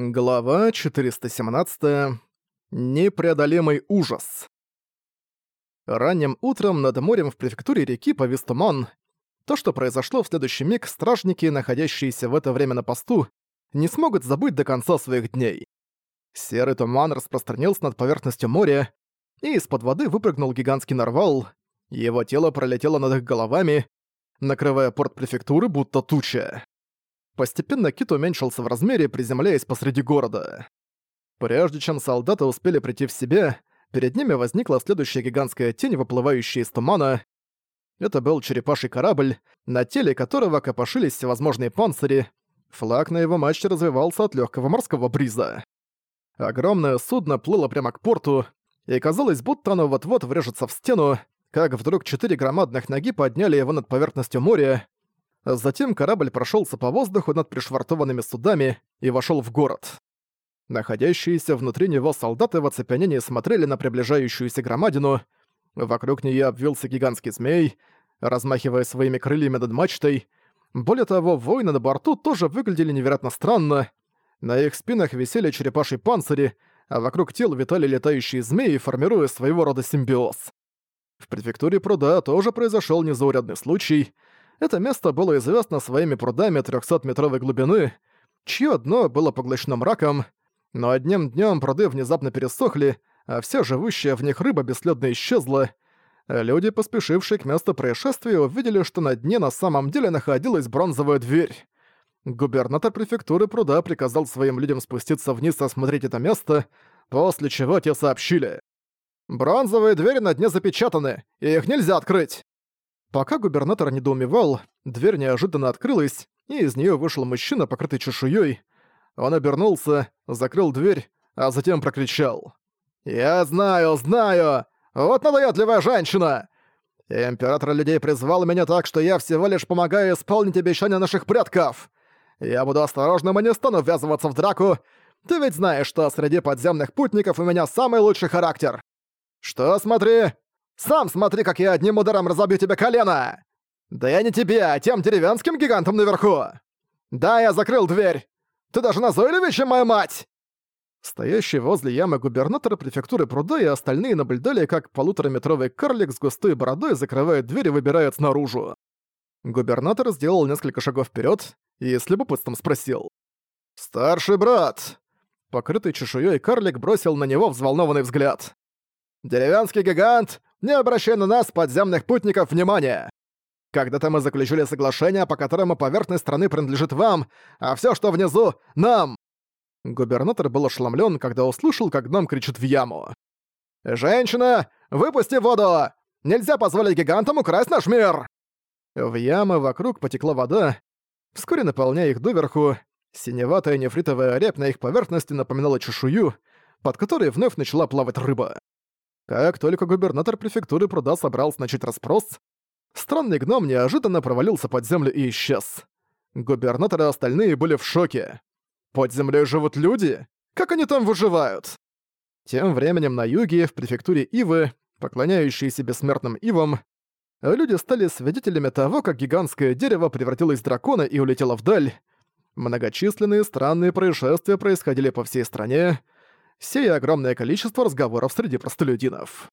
Глава 417. Непреодолимый ужас. Ранним утром над морем в префектуре реки повис туман. То, что произошло в следующий миг, стражники, находящиеся в это время на посту, не смогут забыть до конца своих дней. Серый туман распространился над поверхностью моря, и из-под воды выпрыгнул гигантский нарвал. Его тело пролетело над их головами, накрывая порт префектуры будто туча. Постепенно кит уменьшился в размере, приземляясь посреди города. Прежде чем солдаты успели прийти в себя, перед ними возникла следующая гигантская тень, выплывающая из тумана. Это был черепаший корабль, на теле которого копошились всевозможные панцири. Флаг на его мачте развивался от легкого морского бриза. Огромное судно плыло прямо к порту, и казалось, будто оно вот-вот врежется в стену, как вдруг четыре громадных ноги подняли его над поверхностью моря, Затем корабль прошелся по воздуху над пришвартованными судами и вошел в город. Находящиеся внутри него солдаты в оцепенении смотрели на приближающуюся громадину. Вокруг нее обвился гигантский змей, размахивая своими крыльями над мачтой. Более того, воины на борту тоже выглядели невероятно странно. На их спинах висели черепашьи панцири, а вокруг тел витали летающие змеи, формируя своего рода симбиоз. В префектуре пруда тоже произошел незаурядный случай — это место было известно своими прудами 300-метровой глубины, чье дно было поглощено мраком, но одним днем пруды внезапно пересохли, а вся живущая в них рыба бесследно исчезла. Люди, поспешившие к месту происшествия, увидели, что на дне на самом деле находилась бронзовая дверь. Губернатор префектуры пруда приказал своим людям спуститься вниз и осмотреть это место, после чего те сообщили. «Бронзовые двери на дне запечатаны, и их нельзя открыть!» Пока губернатор недоумевал, дверь неожиданно открылась, и из нее вышел мужчина, покрытый чешуей. Он обернулся, закрыл дверь, а затем прокричал. «Я знаю, знаю! Вот надоедливая женщина! Император людей призвал меня так, что я всего лишь помогаю исполнить обещания наших предков. Я буду осторожным и не стану ввязываться в драку. Ты ведь знаешь, что среди подземных путников у меня самый лучший характер. Что смотри, сам смотри, как я одним ударом разобью тебе колено! Да я не тебе, а тем деревенским гигантам наверху! Да, я закрыл дверь! Ты даже назойливее, чем моя мать!» Стоящий возле ямы губернатора префектуры пруда и остальные наблюдали, как полутораметровый карлик с густой бородой закрывает дверь и выбирает наружу. Губернатор сделал несколько шагов вперед и с любопытством спросил. «Старший брат!» Покрытый чешуей карлик бросил на него взволнованный взгляд. «Деревенский гигант не обращай на нас, подземных путников, внимания! Когда-то мы заключили соглашение, по которому поверхность страны принадлежит вам, а все, что внизу — нам!» Губернатор был ошеломлен, когда услышал, как гном кричит в яму. «Женщина, выпусти воду! Нельзя позволить гигантам украсть наш мир!» В ямы вокруг потекла вода, вскоре наполняя их доверху. Синеватая нефритовая рябь на их поверхности напоминала чешую, под которой вновь начала плавать рыба. Как только губернатор префектуры пруда собрался начать расспрос, странный гном неожиданно провалился под землю и исчез. Губернаторы остальные были в шоке. Под землей живут люди? Как они там выживают? Тем временем на юге, в префектуре Ивы, поклоняющиеся бессмертным Ивам, люди стали свидетелями того, как гигантское дерево превратилось в дракона и улетело вдаль. Многочисленные странные происшествия происходили по всей стране, сея огромное количество разговоров среди простолюдинов.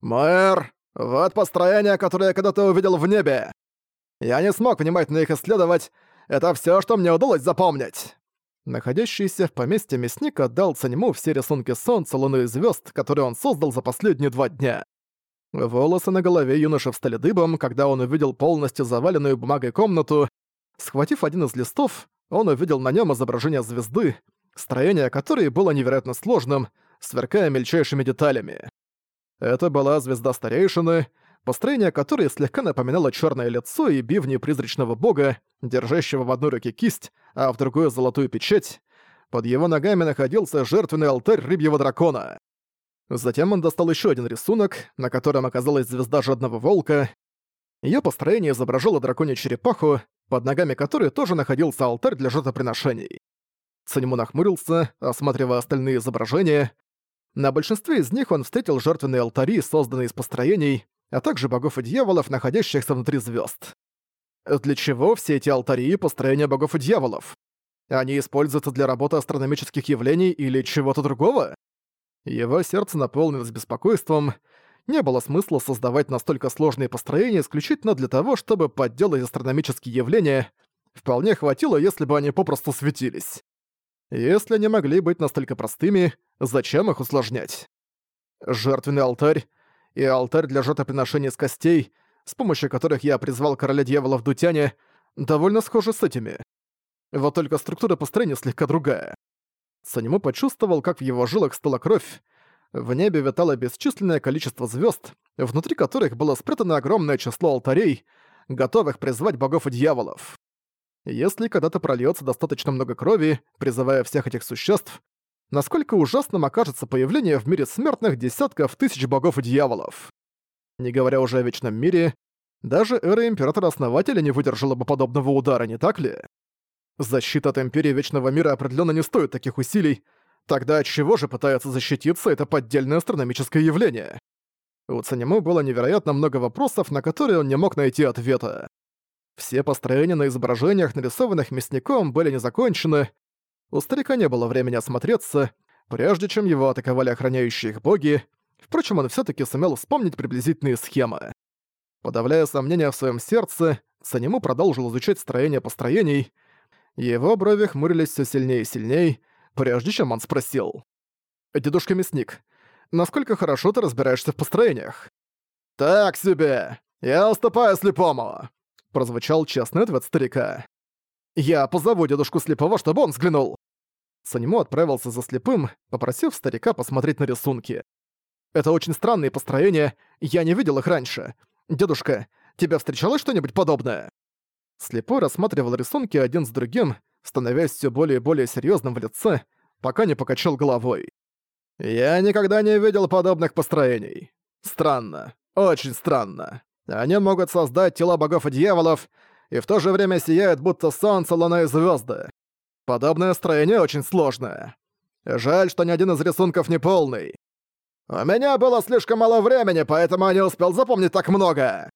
«Мэр, вот построение, которое я когда-то увидел в небе. Я не смог внимательно их исследовать, это все, что мне удалось запомнить». Находящийся в поместье мясник отдал Цаньму все рисунки солнца, луны и звезд, которые он создал за последние два дня. Волосы на голове юноши встали дыбом, когда он увидел полностью заваленную бумагой комнату. Схватив один из листов, он увидел на нем изображение звезды, строение которой было невероятно сложным, сверкая мельчайшими деталями. Это была звезда старейшины, построение которой слегка напоминало черное лицо и бивни призрачного бога, держащего в одной руке кисть, а в другую золотую печать. Под его ногами находился жертвенный алтарь рыбьего дракона. Затем он достал еще один рисунок, на котором оказалась звезда жадного волка. Ее построение изображало драконью черепаху, под ногами которой тоже находился алтарь для жертвоприношений. Санему нахмурился, осматривая остальные изображения. На большинстве из них он встретил жертвенные алтари, созданные из построений, а также богов и дьяволов, находящихся внутри звезд. Для чего все эти алтари и построения богов и дьяволов? Они используются для работы астрономических явлений или чего-то другого? Его сердце наполнилось беспокойством. Не было смысла создавать настолько сложные построения исключительно для того, чтобы подделать астрономические явления. Вполне хватило, если бы они попросту светились. Если они могли быть настолько простыми, зачем их усложнять? Жертвенный алтарь и алтарь для жертвоприношения из костей, с помощью которых я призвал короля дьявола в Дутяне, довольно схожи с этими. Вот только структура построения слегка другая. Санему почувствовал, как в его жилах стала кровь. В небе витало бесчисленное количество звезд, внутри которых было спрятано огромное число алтарей, готовых призвать богов и дьяволов. Если когда-то прольется достаточно много крови, призывая всех этих существ, насколько ужасным окажется появление в мире смертных десятков тысяч богов и дьяволов. Не говоря уже о Вечном мире, даже эра Императора-Основателя не выдержала бы подобного удара, не так ли? Защита от Империи Вечного Мира определенно не стоит таких усилий, тогда от чего же пытается защититься это поддельное астрономическое явление? У Цанему было невероятно много вопросов, на которые он не мог найти ответа. Все построения на изображениях, нарисованных мясником, были не закончены. У старика не было времени осмотреться, прежде чем его атаковали охраняющие их боги. Впрочем, он все таки сумел вспомнить приблизительные схемы. Подавляя сомнения в своем сердце, Санему продолжил изучать строение построений. Его брови хмурились все сильнее и сильнее, прежде чем он спросил. «Дедушка Мясник, насколько хорошо ты разбираешься в построениях?» «Так себе! Я уступаю слепому!» Прозвучал честный ответ старика. «Я позову дедушку слепого, чтобы он взглянул!» Санему отправился за слепым, попросив старика посмотреть на рисунки. «Это очень странные построения, я не видел их раньше. Дедушка, тебя встречалось что-нибудь подобное?» Слепой рассматривал рисунки один с другим, становясь все более и более серьезным в лице, пока не покачал головой. «Я никогда не видел подобных построений. Странно, очень странно. Они могут создать тела богов и дьяволов, и в то же время сияют будто солнце, луна и звезды. Подобное строение очень сложное. Жаль, что ни один из рисунков не полный. У меня было слишком мало времени, поэтому я не успел запомнить так много.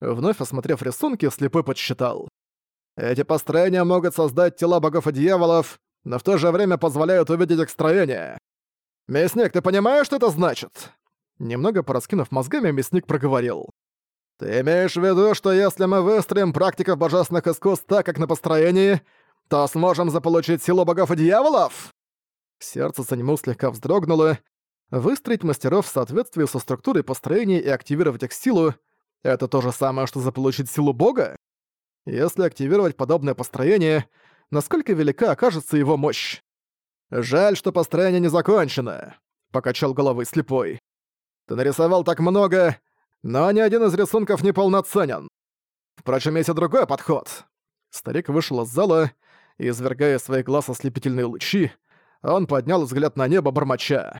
Вновь осмотрев рисунки, слепой подсчитал. Эти построения могут создать тела богов и дьяволов, но в то же время позволяют увидеть их строение. «Мясник, ты понимаешь, что это значит?» Немного пораскинув мозгами, мясник проговорил. «Ты имеешь в виду, что если мы выстроим практиков божественных искусств так, как на построении, то сможем заполучить силу богов и дьяволов?» Сердце Санему слегка вздрогнуло. Выстроить мастеров в соответствии со структурой построения и активировать их силу — это то же самое, что заполучить силу бога? Если активировать подобное построение, насколько велика окажется его мощь? «Жаль, что построение не закончено», — покачал головой слепой. «Ты нарисовал так много, но ни один из рисунков не полноценен. Впрочем, есть и другой подход. Старик вышел из зала, и, извергая из своих глаз ослепительные лучи, он поднял взгляд на небо бормоча.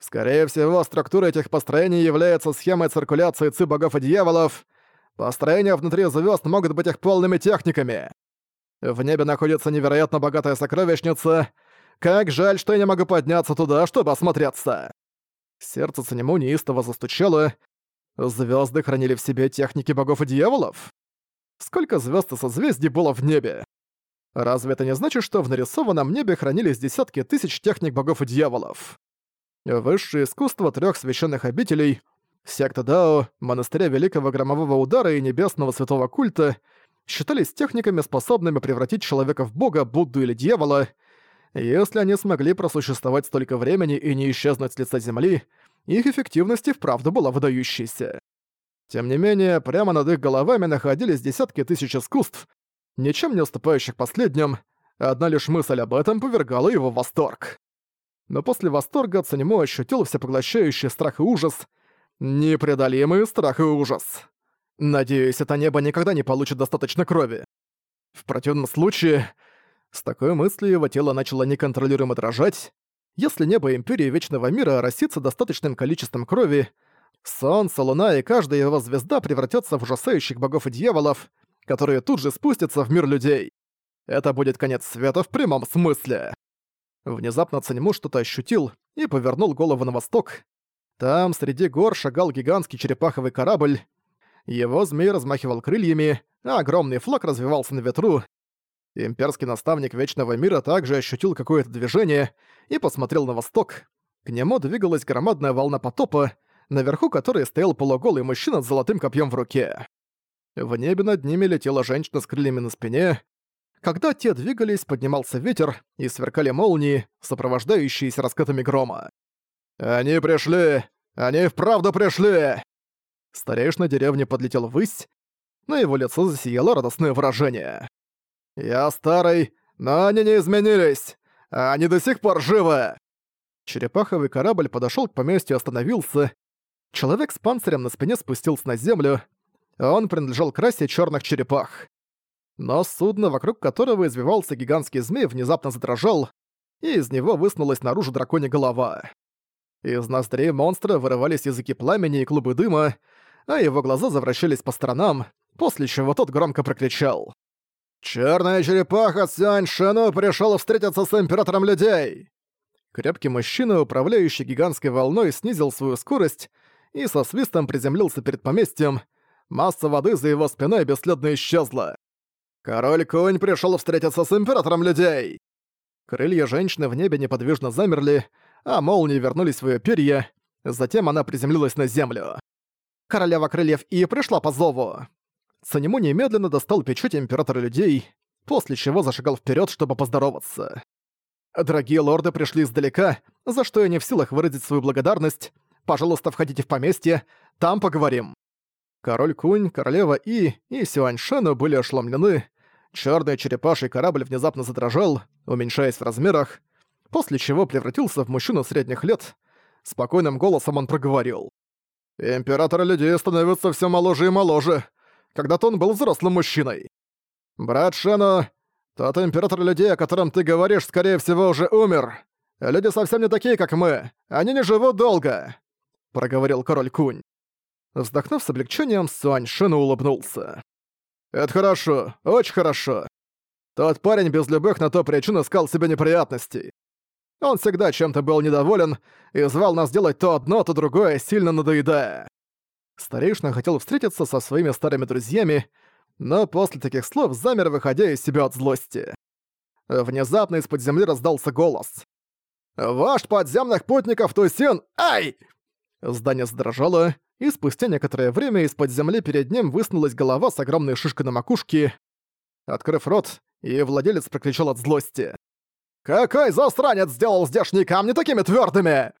Скорее всего, структура этих построений является схемой циркуляции ци богов и дьяволов. Построения внутри звезд могут быть их полными техниками. В небе находится невероятно богатая сокровищница. Как жаль, что я не могу подняться туда, чтобы осмотреться. Сердце Цанему неистово застучало, Звезды хранили в себе техники богов и дьяволов? Сколько звезд и созвездий было в небе? Разве это не значит, что в нарисованном небе хранились десятки тысяч техник богов и дьяволов? Высшее искусство трех священных обителей, секта Дао, монастыря Великого Громового Удара и Небесного Святого Культа считались техниками, способными превратить человека в бога, Будду или дьявола. Если они смогли просуществовать столько времени и не исчезнуть с лица земли, их эффективность и вправду была выдающейся. Тем не менее, прямо над их головами находились десятки тысяч искусств, ничем не уступающих последним, одна лишь мысль об этом повергала его в восторг. Но после восторга Цанему ощутил всепоглощающий страх и ужас, непреодолимый страх и ужас. Надеюсь, это небо никогда не получит достаточно крови. В противном случае, с такой мыслью его тело начало неконтролируемо дрожать, если небо Империи Вечного Мира оросится достаточным количеством крови, Солнце, Луна и каждая его звезда превратятся в ужасающих богов и дьяволов, которые тут же спустятся в мир людей. Это будет конец света в прямом смысле. Внезапно Цанему что-то ощутил и повернул голову на восток. Там среди гор шагал гигантский черепаховый корабль. Его змей размахивал крыльями, а огромный флаг развивался на ветру. Имперский наставник Вечного Мира также ощутил какое-то движение и посмотрел на восток. К нему двигалась громадная волна потопа, наверху которой стоял полуголый мужчина с золотым копьем в руке. В небе над ними летела женщина с крыльями на спине. Когда те двигались, поднимался ветер и сверкали молнии, сопровождающиеся раскатами грома. «Они пришли! Они вправду пришли!» Старейшина деревни подлетел ввысь, на его лицо засияло радостное выражение. «Я старый, но они не изменились! Они до сих пор живы!» Черепаховый корабль подошёл к поместью и остановился. Человек с панцирем на спине спустился на землю. Он принадлежал к расе чёрных черепах. Но судно, вокруг которого извивался гигантский змей, внезапно задрожал, и из него высунулась наружу драконья голова. Из ноздрей монстра вырывались языки пламени и клубы дыма, а его глаза завращались по сторонам, после чего тот громко прокричал. «Чёрная черепаха Сюань Шэну пришёл встретиться с императором людей!» Крепкий мужчина, управляющий гигантской волной, снизил свою скорость и со свистом приземлился перед поместьем. Масса воды за его спиной бесследно исчезла. «Король-конь пришёл встретиться с императором людей!» Крылья женщины в небе неподвижно замерли, а молнии вернулись в её перья, затем она приземлилась на землю. Королева крыльев и пришла по зову. Санему немедленно достал печать императора людей, после чего зашагал вперед, чтобы поздороваться. «Дорогие лорды пришли издалека, за что я не в силах выразить свою благодарность. Пожалуйста, входите в поместье, там поговорим». Король Кунь, королева И и Сюаньшену были ошеломлены. Чёрный черепаший корабль внезапно задрожал, уменьшаясь в размерах, после чего превратился в мужчину средних лет. Спокойным голосом он проговорил. «Император людей становится все моложе и моложе. Когда-то он был взрослым мужчиной. Брат Шену, тот император людей, о котором ты говоришь, скорее всего, уже умер. Люди совсем не такие, как мы. Они не живут долго», — проговорил король Кунь. Вздохнув с облегчением, Суань Шену улыбнулся. «Это хорошо, очень хорошо. Тот парень без любых на то причин искал себе неприятностей. Он всегда чем-то был недоволен и звал нас делать то одно, то другое, сильно надоедая. Старейшина хотел встретиться со своими старыми друзьями, но после таких слов замер, выходя из себя от злости. Внезапно из-под земли раздался голос. «Ваш подземных путников Тусин! Ай!» Здание задрожало, и спустя некоторое время из-под земли перед ним высунулась голова с огромной шишкой на макушке. Открыв рот, и владелец прокричал от злости. «Какой засранец сделал здешние камни такими твердыми?